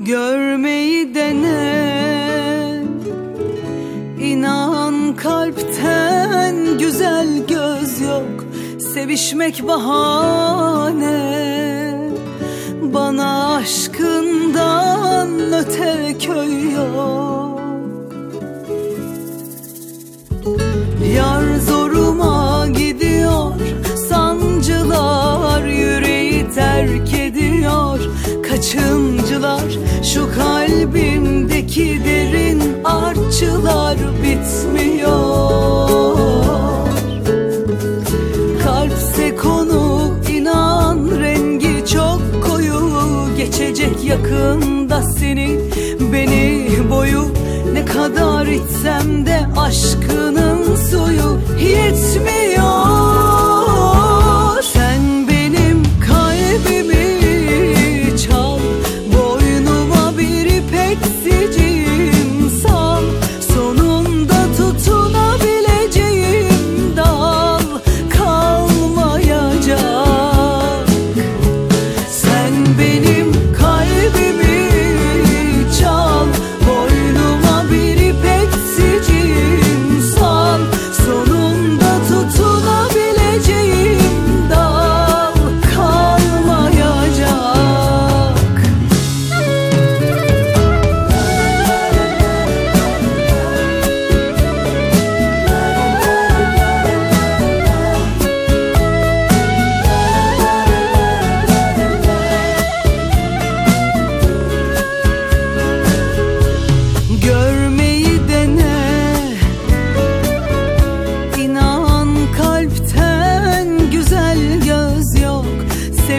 görmeyi dene. İnan kalpten güzel göz yok. Sevişmek bahane. Bana aşkından öte köy yok. Yar zoruma gidiyor. Sancılar yüreği terk ediyor Kaçıncılar şu kalbimdeki derin artçılar bitmiyor. Kalpse konu inan rengi çok koyu Geçecek yakında seni beni boyu Ne kadar içsem de yetmiyor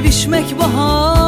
sevişmek bahar.